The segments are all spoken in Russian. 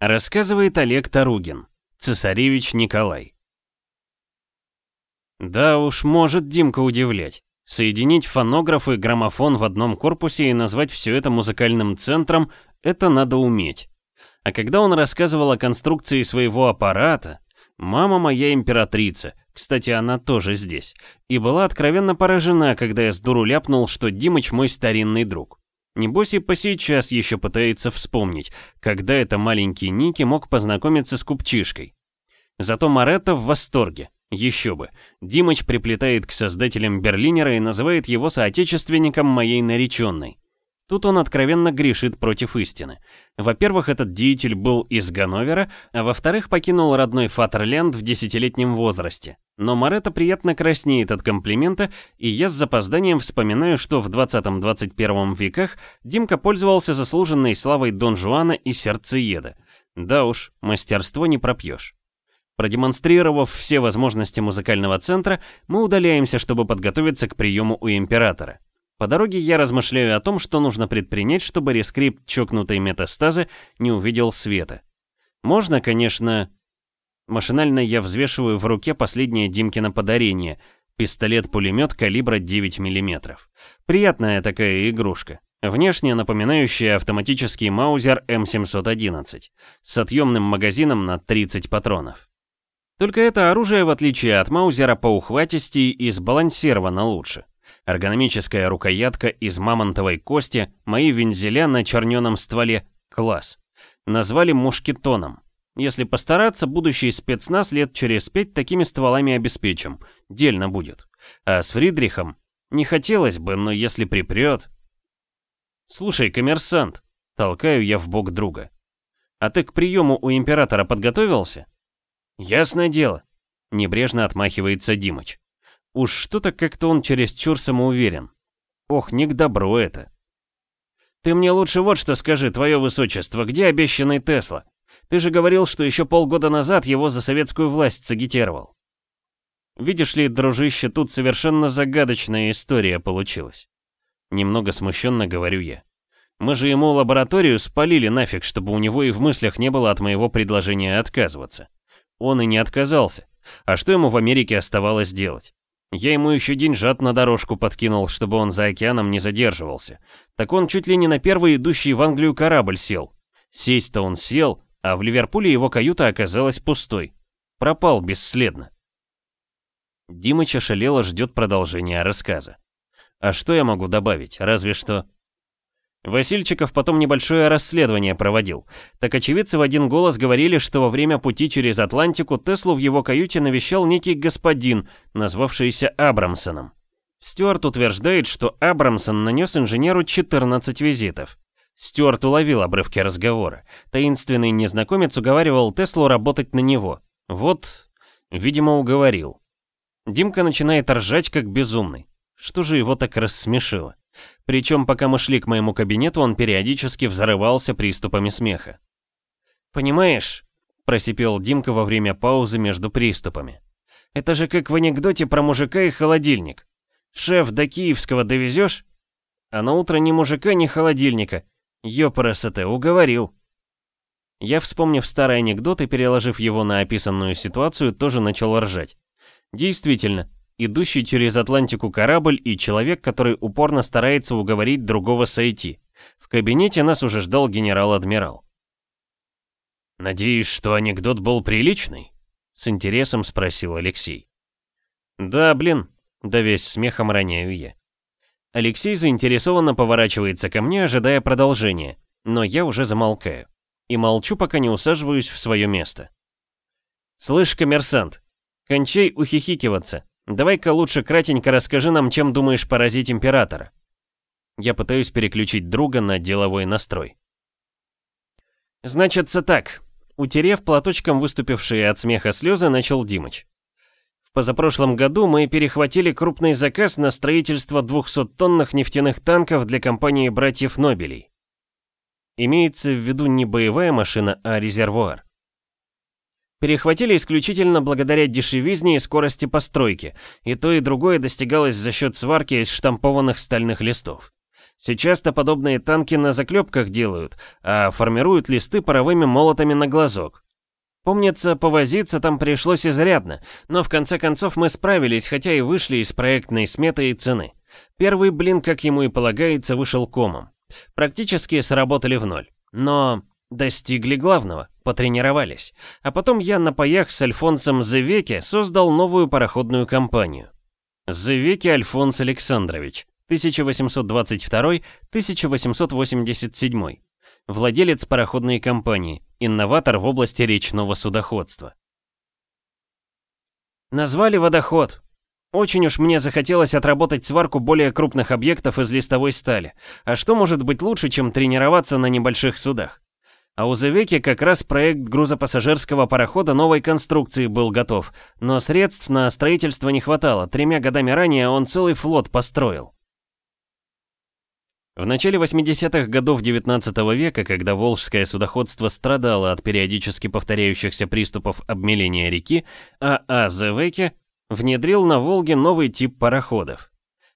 Рассказывает Олег Таругин, цесаревич Николай. Да уж, может Димка удивлять. Соединить фонограф и граммофон в одном корпусе и назвать все это музыкальным центром — это надо уметь. А когда он рассказывал о конструкции своего аппарата, мама моя императрица, кстати, она тоже здесь, и была откровенно поражена, когда я с дуру ляпнул, что Димыч мой старинный друг. Небось и по сейчас еще пытается вспомнить, когда это маленький Ники мог познакомиться с купчишкой. Зато Маретта в восторге. Еще бы. Димыч приплетает к создателям Берлинера и называет его соотечественником моей нареченной. Тут он откровенно грешит против истины. Во-первых, этот деятель был из Ганновера, а во-вторых, покинул родной Фатерленд в десятилетнем возрасте. Но Марета приятно краснеет от комплимента, и я с запозданием вспоминаю, что в 20-21 веках Димка пользовался заслуженной славой Дон Жуана и Сердцееда. Да уж, мастерство не пропьешь. Продемонстрировав все возможности музыкального центра, мы удаляемся, чтобы подготовиться к приему у императора. По дороге я размышляю о том, что нужно предпринять, чтобы рескрипт чокнутой метастазы не увидел света. Можно, конечно... Машинально я взвешиваю в руке последнее Димкино подарение — пистолет-пулемет калибра 9 мм. Приятная такая игрушка. Внешне напоминающая автоматический Маузер М711 с отъемным магазином на 30 патронов. Только это оружие, в отличие от Маузера, по ухватисти и сбалансировано лучше. Эргономическая рукоятка из мамонтовой кости, мои вензеля на черненом стволе. Класс. Назвали мушкетоном. Если постараться, будущий спецназ лет через пять такими стволами обеспечим. Дельно будет. А с Фридрихом? Не хотелось бы, но если припрет... Слушай, коммерсант, толкаю я в бок друга. А ты к приему у императора подготовился? Ясное дело. Небрежно отмахивается Димыч. Уж что-то как-то он чересчур самоуверен. Ох, не к добру это. Ты мне лучше вот что скажи, твое высочество, где обещанный Тесла? Ты же говорил, что еще полгода назад его за советскую власть сагитировал. Видишь ли, дружище, тут совершенно загадочная история получилась. Немного смущенно говорю я. Мы же ему лабораторию спалили нафиг, чтобы у него и в мыслях не было от моего предложения отказываться. Он и не отказался. А что ему в Америке оставалось делать? Я ему еще деньжат на дорожку подкинул, чтобы он за океаном не задерживался. Так он чуть ли не на первый идущий в Англию корабль сел. Сесть-то он сел, а в Ливерпуле его каюта оказалась пустой. Пропал бесследно. Димыч ошалело ждет продолжения рассказа. А что я могу добавить? Разве что... Васильчиков потом небольшое расследование проводил. Так очевидцы в один голос говорили, что во время пути через Атлантику Теслу в его каюте навещал некий господин, назвавшийся Абрамсоном. Стюарт утверждает, что Абрамсон нанес инженеру 14 визитов. Стюарт уловил обрывки разговора. Таинственный незнакомец уговаривал Теслу работать на него. Вот, видимо, уговорил. Димка начинает ржать как безумный. Что же его так рассмешило? Причем, пока мы шли к моему кабинету, он периодически взрывался приступами смеха. «Понимаешь?» – просипел Димка во время паузы между приступами. «Это же как в анекдоте про мужика и холодильник. Шеф, до Киевского довезешь?» А на утро ни мужика, ни холодильника. Ёпарасоте, уговорил. Я, вспомнив старый анекдот и переложив его на описанную ситуацию, тоже начал ржать. Действительно, идущий через Атлантику корабль и человек, который упорно старается уговорить другого сойти. В кабинете нас уже ждал генерал-адмирал. «Надеюсь, что анекдот был приличный?» — с интересом спросил Алексей. «Да, блин», — да весь смехом роняю я. Алексей заинтересованно поворачивается ко мне, ожидая продолжения, но я уже замолкаю. И молчу, пока не усаживаюсь в свое место. «Слышь, коммерсант, кончай ухихикиваться. Давай-ка лучше кратенько расскажи нам, чем думаешь поразить императора. Я пытаюсь переключить друга на деловой настрой. Значится так. Утерев платочком выступившие от смеха слезы, начал Димыч. В позапрошлом году мы перехватили крупный заказ на строительство 200-тонных нефтяных танков для компании братьев Нобелей. Имеется в виду не боевая машина, а резервуар. Перехватили исключительно благодаря дешевизне и скорости постройки, и то и другое достигалось за счет сварки из штампованных стальных листов. Сейчас-то подобные танки на заклепках делают, а формируют листы паровыми молотами на глазок. Помнится, повозиться там пришлось изрядно, но в конце концов мы справились, хотя и вышли из проектной сметы и цены. Первый блин, как ему и полагается, вышел комом. Практически сработали в ноль. Но достигли главного, потренировались. А потом я на паях с Альфонсом Зевеке создал новую пароходную компанию. Зевеке Альфонс Александрович, 1822-1887. Владелец пароходной компании, инноватор в области речного судоходства. Назвали водоход. Очень уж мне захотелось отработать сварку более крупных объектов из листовой стали. А что может быть лучше, чем тренироваться на небольших судах? А у Зевеки как раз проект грузопассажирского парохода новой конструкции был готов, но средств на строительство не хватало, тремя годами ранее он целый флот построил. В начале 80-х годов 19 -го века, когда волжское судоходство страдало от периодически повторяющихся приступов обмеления реки, А.А. Зевеке внедрил на Волге новый тип пароходов.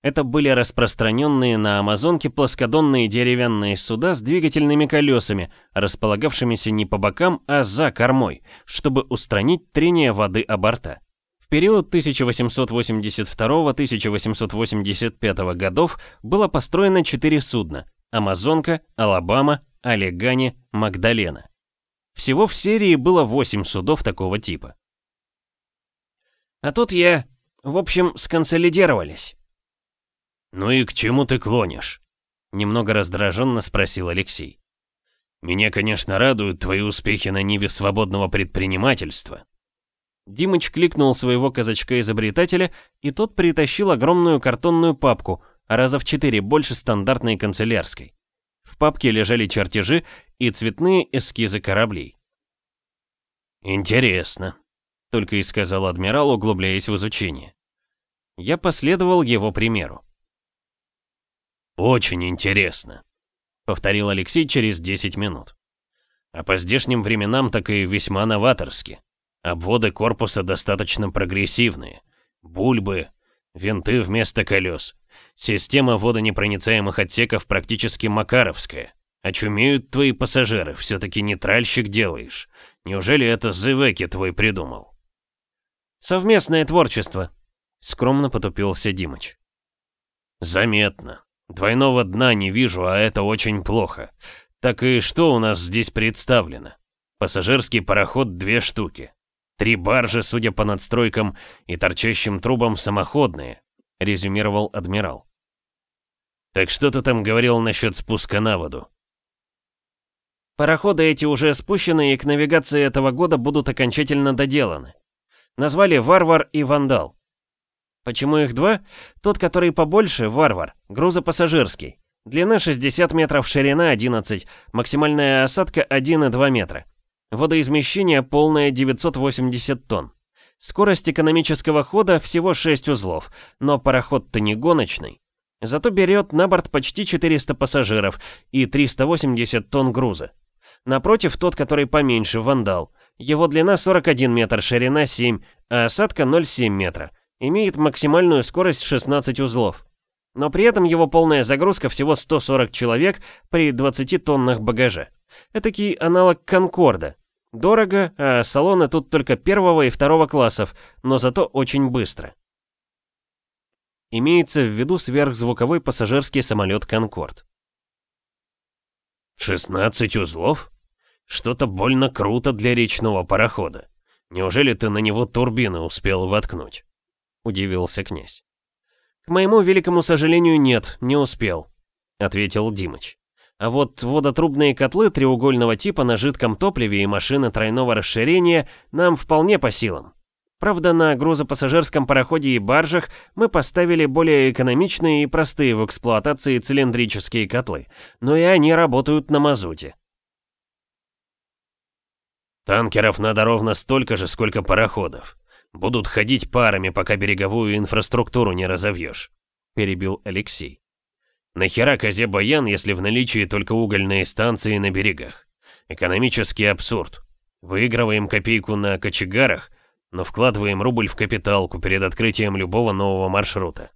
Это были распространенные на Амазонке плоскодонные деревянные суда с двигательными колесами, располагавшимися не по бокам, а за кормой, чтобы устранить трение воды о борта. В период 1882-1885 годов было построено четыре судна – Амазонка, Алабама, Алегане, Магдалена. Всего в серии было 8 судов такого типа. А тут я, в общем, сконсолидировались. «Ну и к чему ты клонишь?» Немного раздраженно спросил Алексей. «Меня, конечно, радуют твои успехи на ниве свободного предпринимательства». Димыч кликнул своего казачка-изобретателя, и тот притащил огромную картонную папку, раза в четыре больше стандартной канцелярской. В папке лежали чертежи и цветные эскизы кораблей. «Интересно», — только и сказал адмирал, углубляясь в изучение. Я последовал его примеру. «Очень интересно», — повторил Алексей через 10 минут. «А по здешним временам так и весьма новаторски. Обводы корпуса достаточно прогрессивные. Бульбы, винты вместо колес. Система водонепроницаемых отсеков практически макаровская. Очумеют твои пассажиры, все-таки нейтральщик делаешь. Неужели это Зевеки твой придумал?» «Совместное творчество», — скромно потупился Димыч. «Заметно. Двойного дна не вижу, а это очень плохо. Так и что у нас здесь представлено? Пассажирский пароход две штуки. Три баржи, судя по надстройкам и торчащим трубам, самоходные, резюмировал адмирал. Так что ты там говорил насчет спуска на воду? Пароходы эти уже спущены и к навигации этого года будут окончательно доделаны. Назвали «Варвар» и «Вандал». Почему их два? Тот, который побольше, варвар, грузопассажирский. Длина 60 метров, ширина 11, максимальная осадка 1,2 метра. Водоизмещение полное 980 тонн. Скорость экономического хода всего 6 узлов, но пароход-то не гоночный. Зато берет на борт почти 400 пассажиров и 380 тонн груза. Напротив, тот, который поменьше, вандал. Его длина 41 метр, ширина 7, а осадка 0,7 метра имеет максимальную скорость 16 узлов. Но при этом его полная загрузка всего 140 человек при 20 тоннах багажа. Этакий аналог Конкорда. Дорого, а салоны тут только первого и второго классов, но зато очень быстро. Имеется в виду сверхзвуковой пассажирский самолет «Конкорд». 16 узлов? Что-то больно круто для речного парохода. Неужели ты на него турбины успел воткнуть? — удивился князь. «К моему великому сожалению, нет, не успел», — ответил Димыч. «А вот водотрубные котлы треугольного типа на жидком топливе и машины тройного расширения нам вполне по силам. Правда, на грузопассажирском пароходе и баржах мы поставили более экономичные и простые в эксплуатации цилиндрические котлы, но и они работают на мазуте». «Танкеров надо ровно столько же, сколько пароходов. Будут ходить парами, пока береговую инфраструктуру не разовьешь», — перебил Алексей. «Нахера козе баян, если в наличии только угольные станции на берегах? Экономический абсурд. Выигрываем копейку на кочегарах, но вкладываем рубль в капиталку перед открытием любого нового маршрута».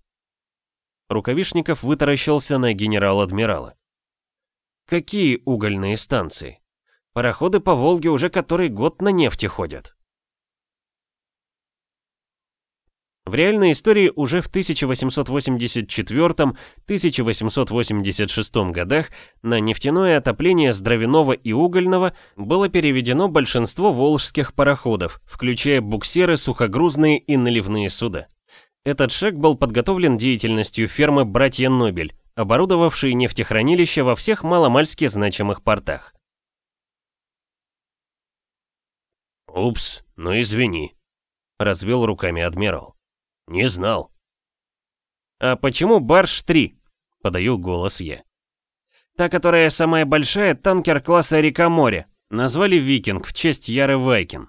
Рукавишников вытаращился на генерал-адмирала. Какие угольные станции? Пароходы по Волге уже который год на нефти ходят. В реальной истории уже в 1884-1886 годах на нефтяное отопление с дровяного и угольного было переведено большинство волжских пароходов, включая буксиры, сухогрузные и наливные суда. Этот шаг был подготовлен деятельностью фермы «Братья Нобель», оборудовавшей нефтехранилища во всех маломальски значимых портах. «Упс, ну извини», — развел руками адмирал. «Не знал». «А почему Барш-3?» — подаю голос я. «Та, которая самая большая, танкер класса Река-море. Назвали «Викинг» в честь Яры Вайкин».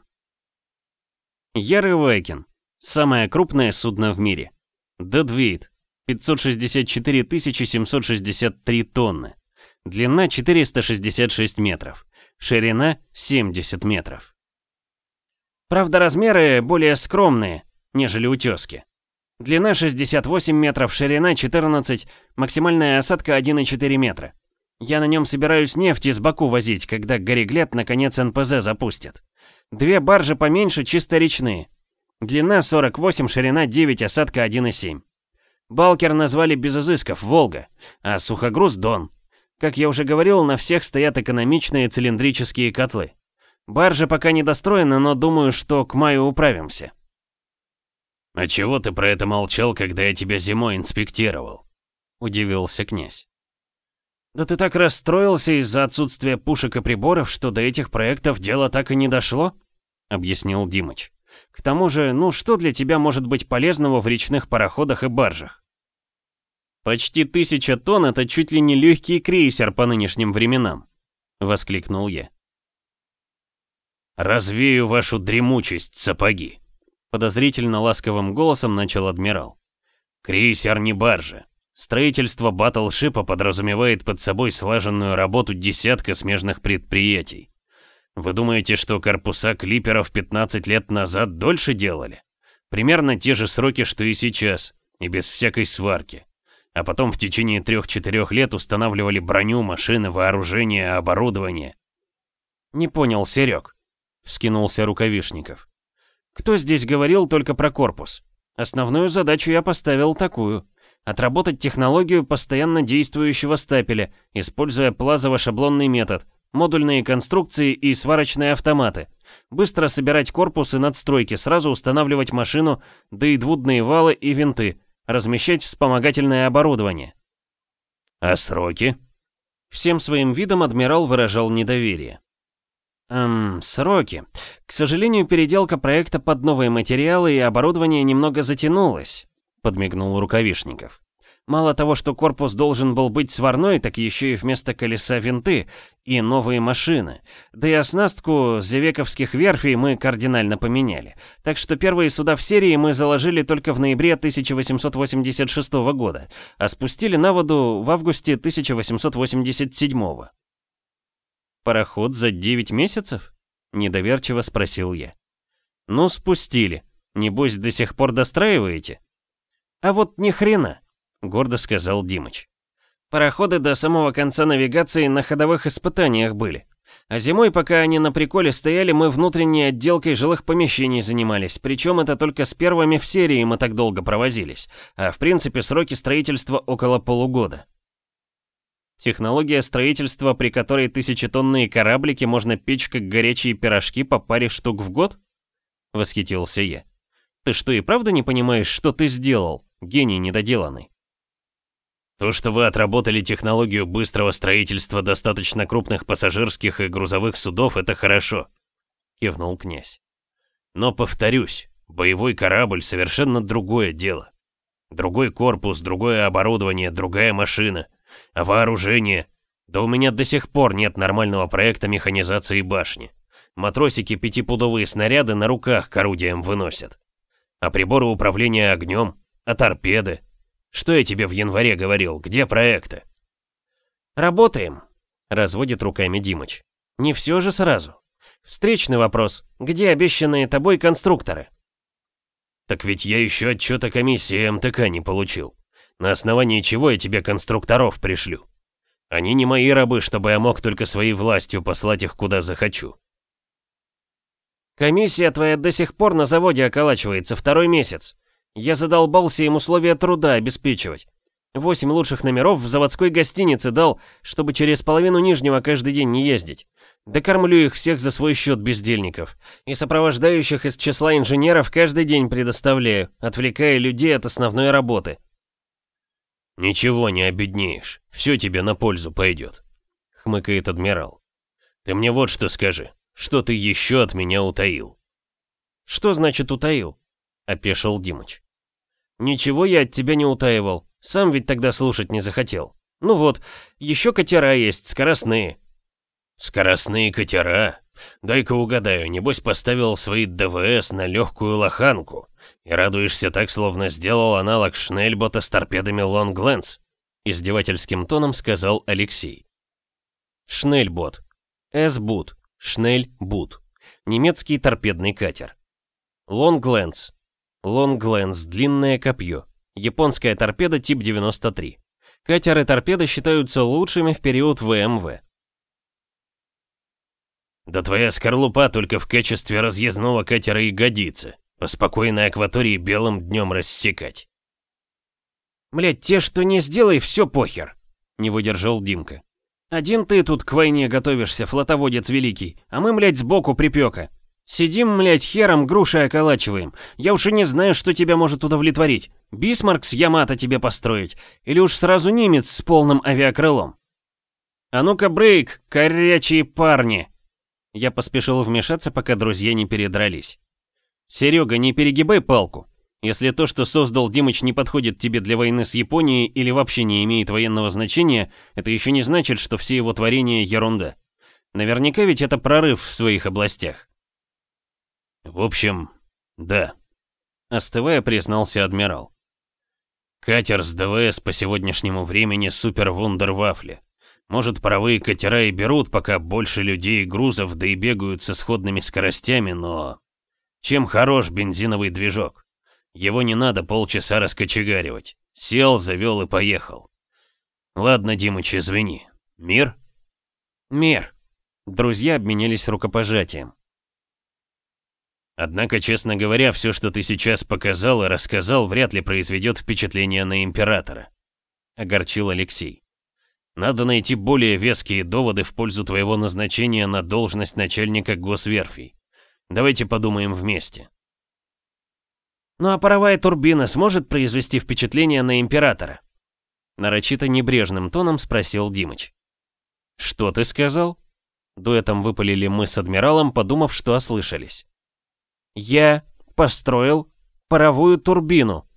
Яры Вайкин. Самое крупное судно в мире. Дедвейт. 564 763 тонны. Длина 466 метров. Ширина 70 метров. Правда, размеры более скромные, нежели у тёзки. Длина 68 метров, ширина 14, максимальная осадка 1,4 метра. Я на нем собираюсь нефть из Баку возить, когда Гореглет наконец НПЗ запустит. Две баржи поменьше, чисто речные. Длина 48, ширина 9, осадка 1,7. Балкер назвали без изысков «Волга», а сухогруз «Дон». Как я уже говорил, на всех стоят экономичные цилиндрические котлы. Баржа пока не достроена, но думаю, что к маю управимся. «А чего ты про это молчал, когда я тебя зимой инспектировал?» — удивился князь. «Да ты так расстроился из-за отсутствия пушек и приборов, что до этих проектов дело так и не дошло?» — объяснил Димыч. «К тому же, ну что для тебя может быть полезного в речных пароходах и баржах?» «Почти тысяча тонн — это чуть ли не легкий крейсер по нынешним временам», — воскликнул я. «Развею вашу дремучесть, сапоги!» Подозрительно ласковым голосом начал адмирал. «Крейсер не баржа. Строительство батлшипа подразумевает под собой слаженную работу десятка смежных предприятий. Вы думаете, что корпуса клиперов 15 лет назад дольше делали? Примерно те же сроки, что и сейчас, и без всякой сварки. А потом в течение трех-четырех лет устанавливали броню, машины, вооружение, оборудование. Не понял, Серег. — вскинулся Рукавишников. «Кто здесь говорил только про корпус? Основную задачу я поставил такую. Отработать технологию постоянно действующего стапеля, используя плазово-шаблонный метод, модульные конструкции и сварочные автоматы. Быстро собирать корпус и надстройки, сразу устанавливать машину, да и двудные валы и винты, размещать вспомогательное оборудование. А сроки? Всем своим видом адмирал выражал недоверие. Эм, сроки. К сожалению, переделка проекта под новые материалы и оборудование немного затянулась, подмигнул Рукавишников. Мало того, что корпус должен был быть сварной, так еще и вместо колеса винты и новые машины. Да и оснастку зевековских верфей мы кардинально поменяли. Так что первые суда в серии мы заложили только в ноябре 1886 года, а спустили на воду в августе 1887 года. «Пароход за 9 месяцев?» — недоверчиво спросил я. «Ну, спустили. Небось, до сих пор достраиваете?» «А вот ни хрена», — гордо сказал Димыч. «Пароходы до самого конца навигации на ходовых испытаниях были. А зимой, пока они на приколе стояли, мы внутренней отделкой жилых помещений занимались, причем это только с первыми в серии мы так долго провозились, а в принципе сроки строительства около полугода. Технология строительства, при которой тысячетонные кораблики можно печь как горячие пирожки по паре штук в год? Восхитился я. Ты что, и правда не понимаешь, что ты сделал, гений недоделанный? То, что вы отработали технологию быстрого строительства достаточно крупных пассажирских и грузовых судов, это хорошо, кивнул князь. Но повторюсь, боевой корабль совершенно другое дело. Другой корпус, другое оборудование, другая машина. А вооружение? Да у меня до сих пор нет нормального проекта механизации башни. Матросики пятипудовые снаряды на руках к орудиям выносят. А приборы управления огнем? А торпеды? Что я тебе в январе говорил? Где проекты? Работаем, разводит руками Димыч. Не все же сразу. Встречный вопрос. Где обещанные тобой конструкторы? Так ведь я еще отчета комиссии МТК не получил. На основании чего я тебе конструкторов пришлю? Они не мои рабы, чтобы я мог только своей властью послать их куда захочу. Комиссия твоя до сих пор на заводе околачивается второй месяц. Я задолбался им условия труда обеспечивать. Восемь лучших номеров в заводской гостинице дал, чтобы через половину Нижнего каждый день не ездить. Докормлю их всех за свой счет бездельников. И сопровождающих из числа инженеров каждый день предоставляю, отвлекая людей от основной работы. «Ничего не обеднеешь, все тебе на пользу пойдет», — хмыкает адмирал. «Ты мне вот что скажи, что ты еще от меня утаил?» «Что значит утаил?» — опешил Димыч. «Ничего я от тебя не утаивал, сам ведь тогда слушать не захотел. Ну вот, еще катера есть, скоростные». «Скоростные катера? Дай-ка угадаю, небось поставил свои ДВС на легкую лоханку и радуешься так, словно сделал аналог Шнельбота с торпедами Лонгленс», издевательским тоном сказал Алексей. Шнельбот. С-бут. Шнельбут. Немецкий торпедный катер. Лонгленс. Лонгленс – длинное копье. Японская торпеда тип 93. Катеры-торпеды считаются лучшими в период ВМВ. Да твоя скорлупа только в качестве разъездного катера и годится. По спокойной акватории белым днем рассекать. Блять, те, что не сделай, все похер. Не выдержал Димка. Один ты тут к войне готовишься, флотоводец великий, а мы, блядь, сбоку припека. Сидим, млять, хером груши околачиваем. Я уж и не знаю, что тебя может удовлетворить. Бисмарк с Ямато тебе построить? Или уж сразу немец с полным авиакрылом? А ну-ка, брейк, корячие парни. Я поспешил вмешаться, пока друзья не передрались. Серега, не перегибай палку. Если то, что создал Димыч, не подходит тебе для войны с Японией или вообще не имеет военного значения, это еще не значит, что все его творения ерунда. Наверняка ведь это прорыв в своих областях. В общем, да. Остывая, признался адмирал. Катер с ДВС по сегодняшнему времени супер вундервафли. Может, паровые катера и берут пока больше людей и грузов, да и бегают со сходными скоростями, но... Чем хорош бензиновый движок? Его не надо полчаса раскочегаривать. Сел, завел и поехал. Ладно, Димыч, извини. Мир? Мир. Друзья обменялись рукопожатием. Однако, честно говоря, все, что ты сейчас показал и рассказал, вряд ли произведет впечатление на императора. Огорчил Алексей. Надо найти более веские доводы в пользу твоего назначения на должность начальника госверфей. Давайте подумаем вместе. Ну а паровая турбина сможет произвести впечатление на императора? Нарочито небрежным тоном спросил Димыч. Что ты сказал? Дуэтом выпалили мы с адмиралом, подумав, что ослышались. Я построил паровую турбину.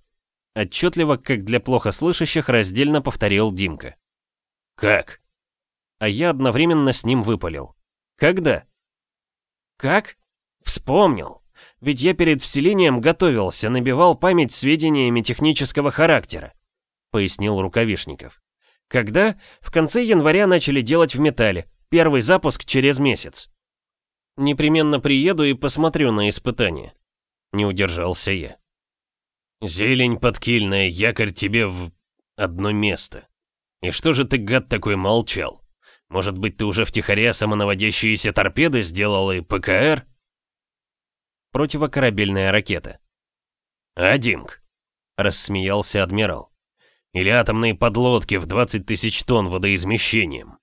Отчетливо, как для плохо слышащих, раздельно повторил Димка. Как? А я одновременно с ним выпалил. Когда? Как? Вспомнил. Ведь я перед вселением готовился, набивал память сведениями технического характера, пояснил Рукавишников. Когда? В конце января начали делать в металле. Первый запуск через месяц. Непременно приеду и посмотрю на испытание. Не удержался я. Зелень подкильная, якорь тебе в одно место. И что же ты, гад, такой молчал? Может быть, ты уже втихаря самонаводящиеся торпеды сделал и ПКР? Противокорабельная ракета. А, Димк? Рассмеялся адмирал. Или атомные подлодки в 20 тысяч тонн водоизмещением.